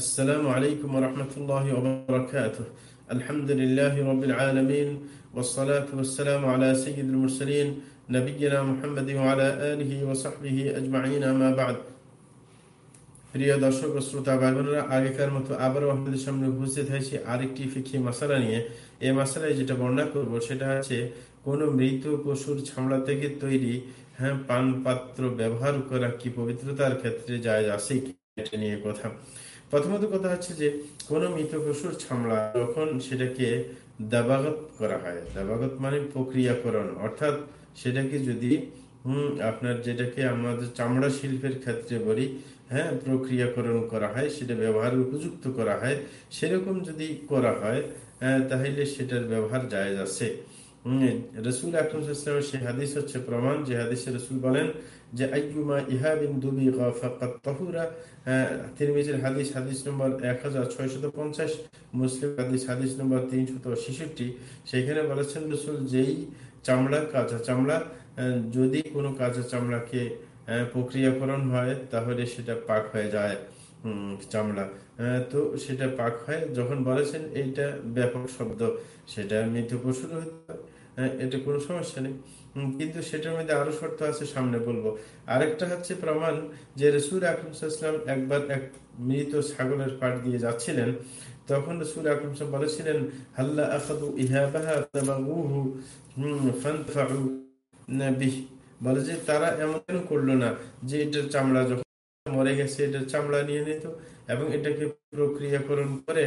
السلام عليكم ورحمة الله وبركاته الحمد لله رب العالمين والصلاة والسلام على سيد المرسلين نبينا محمد وعلى آله وصحبه أجمعين ما بعد প্রিয় দর্শক ও শ্রোতা ভাইবোনেরা আগেকার মতো আবারও আপনাদের সামনে উপস্থিত হয়েছি আরেকটি ফিকি মশালা নিয়ে এই মশালায় যেটা বর্ণনা করব সেটা হচ্ছে কোনো মৃত পশুর ছামড়া থেকে তৈরি হ্যাঁ পান পাত্র ব্যবহার করা কি পবিত্রতার ক্ষেত্রে যায় আছে কি এটা নিয়ে কথা প্রথমত কথা হচ্ছে যে, কোনো মৃত পশুর ছামড়া যখন সেটাকে দাবাগত করা হয়, দাবাগত মানে প্রক্রিয়াকরণ, অর্থাৎ সেটাকে যদি আপনার যেটাকে আমাদের চামড়া শিল্পের ক্ষেত্রে বলি হ্যাঁ প্রক্রিয়াকরণ করা হয়, সেটা ব্যবহারের উপযুক্ত করা হয়, সেরকম যদি করা হয় তাহলে সেটার ব্যবহার জায়জ আছে। রসুল আকরমের সে হাদিস হচ্ছে প্রমাণ, যে হাদিসে রসুল বলেন যে, আইয়ুমা ইহাবিন দুবি তহুরা। তিরমিজের হাদিস হাদিস নম্বর এক হাজার ছয়শত পঞ্চাশ, মুসলিম হাদিস হাদিস নম্বর তিনশত ছেষট্টি। সেখানে বলেছেন রসুল, যেই চামড়া, কাঁচা চামড়া যদি কোনো কাঁচা চামড়াকে প্রক্রিয়াকরণ হয়, তাহলে সেটা পাক হয়ে যায় চামড়া। তো সেটা পাক হয়, যখন বলেছেন, এইটা ব্যাপক শব্দ। সেটা মৃত পশুর হতে এটা কোনো সমস্যা নেই। কিন্তু সেটার মধ্যে আরও শর্ত আছে, সামনে বলব। আরেকটা হচ্ছে প্রমাণ যে রসুল আকরমসাল্লাম একবার এক মৃত ছাগলের পাট দিয়ে যাচ্ছিলেন। তখন রসুল আকরম বলেছিলেন, হাল্লা আখাদু ইহাবাহা বলে যে, তারা এমন করল না যে, এটার চামড়া যখন মরে গেছে এটার চামড়া নিয়ে নিত এবং এটাকে প্রক্রিয়াকরণ করে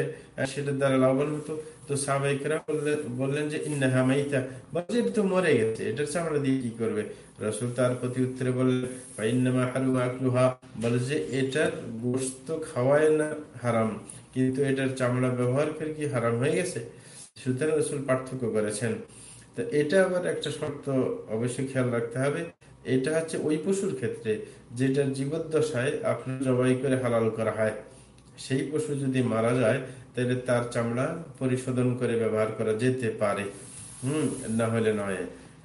সেটার দ্বারা লাভবান হতো। তো সাবাইকরা বললেন যে, ইন্নাহা মাইতা। তো মরে গেছে, এটার চামড়া দিয়ে কি করবে? রসুল তার প্রতি উত্তরে বললেন বলে যে, এটার গোস্ত খাওয়ায় না, হারাম। কিন্তু এটার চামড়া ব্যবহার করে কি হারাম হয়ে গেছে? সুতরাং রসুল পার্থক্য করেছেন। তো এটা আবার একটা শর্ত অবশ্যই খেয়াল রাখতে হবে এটা হচ্ছে ওই পশুর ক্ষেত্রে যেটার জীবদ্দশায় আপনার জবাই করে হালাল করা হয়। সেই পশু যদি মারা যায়, তাহলে তার চামড়া পরিশোধন করে ব্যবহার করা যেতে পারে। হুম, না হলে নয়।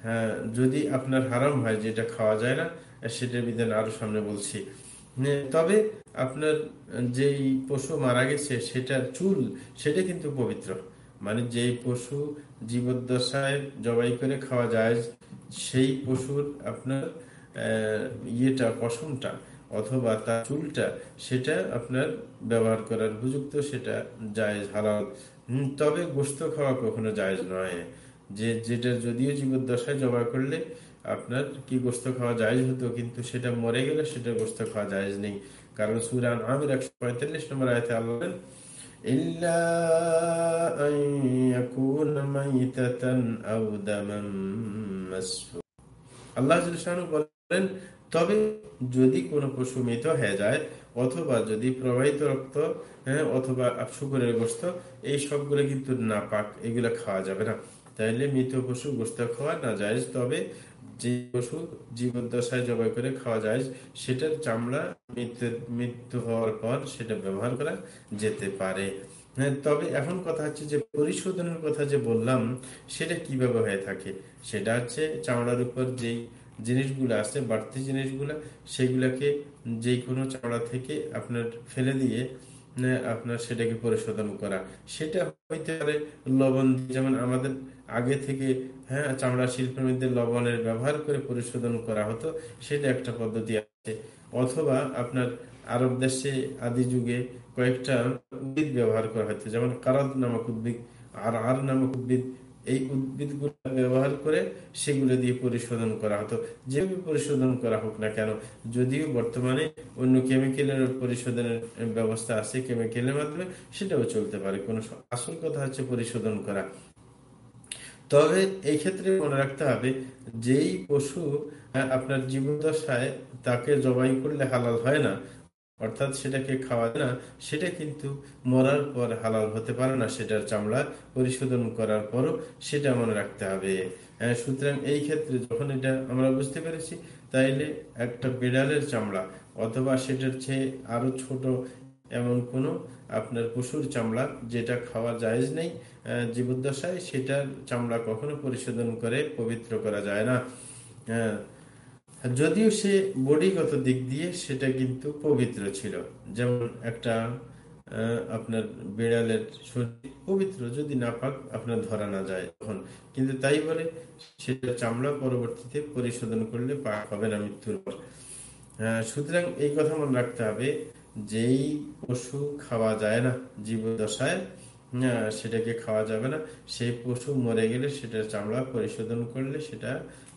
হ্যাঁ যদি আপনার হারাম হয়, যেটা খাওয়া যায় না, সেটার বিধান আরও সামনে বলছি। তবে আপনার যেই পশু মারা গেছে, সেটার চুল, সেটা কিন্তু পবিত্র। মানে যেই পশু জীবদ্দশায় জবাই করে খাওয়া যায় সেই পশুর আপনার ইয়েটা, পশমটা অথবা তার চুলটা, সেটা আপনার ব্যবহার করার উপযুক্ত সেটা জায়েজ হালাল। তবে গোস্ত খাওয়া কখনো জায়েজ নয়। যে, যেটা যদিও জীবদ্দশায় জবাই করলে আপনার কি গোস্ত খাওয়া জায়েজ হতো, কিন্তু সেটা মরে গেলে সেটা গোস্ত খাওয়া জায়েজ নেই। কারণ সুরান আমির একশো পঁয়তাল্লিশ নম্বর আয়তে আল্লাহ আল্লাহ বলেন, তবে যদি কোনো পশু মৃত হয়ে যায় অথবা যদি প্রবাহিত রক্ত হ্যাঁ অথবা শুকুরের গোস্ত এই সবগুলো কিন্তু না পাক এগুলো খাওয়া যাবে না। তাইলে মৃত পশু গোস্ত খাওয়া না যায় তবে যে পশু জীবদ্দশায় জবাই করে খাওয়া যায়, সেটার চামড়া মৃত্যুর মৃত্যু হওয়ার পর সেটা ব্যবহার করা যেতে পারে। হ্যাঁ তবে এখন কথা হচ্ছে যে পরিশোধনের কথা যে বললাম, সেটা কীভাবে হয়ে থাকে? সেটা হচ্ছে চামড়ার উপর যেই জিনিসগুলো আছে, বাড়তি জিনিসগুলো, সেগুলাকে যে কোনো চামড়া থেকে আপনার ফেলে দিয়ে আপনার সেটাকে পরিশোধন করা। সেটা হইতে পারে লবণ যেমন আমাদের আগে থেকে হ্যাঁ চামড়া শিল্পের মধ্যে লবণের ব্যবহার করে পরিশোধন করা হতো, সেটা একটা পদ্ধতি আছে। অথবা আপনার আরব দেশে আদি যুগে কয়েকটা উদ্ভিদ ব্যবহার করা হতো, যেমন কারাদ নামক উদ্ভিদ, আর আর নামক উদ্ভিদ এই উদ্ভিদগুলো ব্যবহার করে সেগুলো দিয়ে পরিশোধন করা হতো। যেভাবে পরিশোধন করা হোক না কেন, যদিও বর্তমানে অন্য কেমিক্যালের পরিশোধনের ব্যবস্থা আছে কেমিক্যালের মাধ্যমে, সেটাও চলতে পারে। কোনো আসল কথা হচ্ছে পরিশোধন করা। তবে এই ক্ষেত্রে মনে রাখতে হবে, যেই পশু আপনার জীবদশায় তাকে জবাই করলে হালাল হয় না অর্থাৎ সেটাকে খাওয়া না, সেটা কিন্তু মরার পর হালাল হতে পারে না, সেটার চামড়া পরিশোধন করার পরও সেটা মনে রাখতে হবে। সুতরাং এই ক্ষেত্রে যখন এটা আমরা বুঝতে পেরেছি, তাইলে একটা বিড়ালের চামড়া অথবা সেটার চেয়ে আরও ছোট এমন কোনো আপনার পশুর চামড়া যেটা খাওয়া জায়েজ নেই জীবদ্দশায় সেটার চামড়া কখনো পরিশোধন করে পবিত্র করা যায় না। যদিও সে বডিগত দিক দিয়ে সেটা কিন্তু পবিত্র ছিল। যেমন একটা আপনার বিড়ালের শরীর পবিত্র, যদি না পাক আপনার ধরা না যায় তখন। কিন্তু তাই বলে সেটা চামড়া পরবর্তীতে পরিশোধন করলে পাক হবে না মৃত্যুর পর। সুতরাং এই কথা মনে রাখতে হবে, যেই পশু খাওয়া যায় না জীবদশায় সেটাকে খাওয়া যাবে না, সেই পশু মরে গেলে সেটা চামড়া পরিশোধন করলে সেটা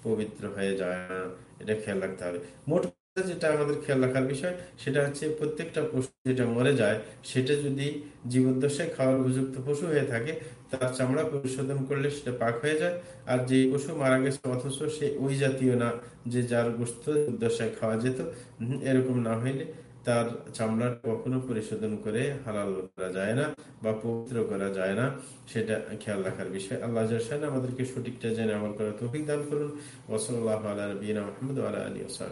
পবিত্র হয়ে যায় না। এটা খেয়াল রাখতে হবে। মোট যেটা আমাদের খেয়াল রাখার বিষয়, সেটা হচ্ছে প্রত্যেকটা পশু যেটা মরে যায়, সেটা যদি জীবদ্দশায় খাওয়ার উপযুক্ত পশু হয়ে থাকে, তার চামড়া পরিশোধন করলে সেটা পাক হয়ে যায়। আর যে পশু মারা গেছে অথচ সে ওই জাতীয় না, যে যার গোস্ত দশায় খাওয়া যেত এরকম না হইলে তার চামড়া কখনো পরিশোধন করে হালাল করা যায় না বা পবিত্র করা যায় না, সেটা খেয়াল রাখার বিষয়। আল্লাহ আমাদেরকে সঠিকটা জেনে আমল করার তৌফিক দান করুন। ওসল আল্লাহ আলী মোহাম্মদ আলা ওসাহ